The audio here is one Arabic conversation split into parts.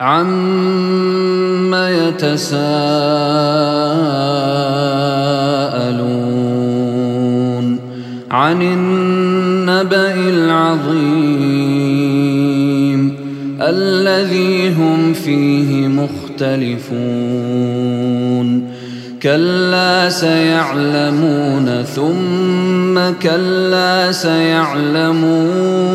عم يتساءلون عن النبأ العظيم الذي هم فيه مختلفون كلا سيعلمون ثم كلا سيعلمون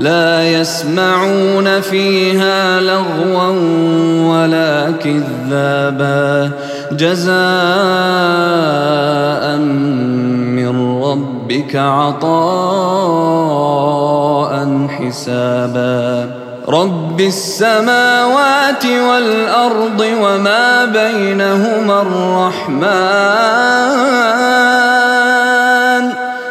لا يسمعون فيها لغوا ولا كذابا. جزاء من ربك عطاء حسابا. رب السماوات والأرض وما بينهما الرحمن.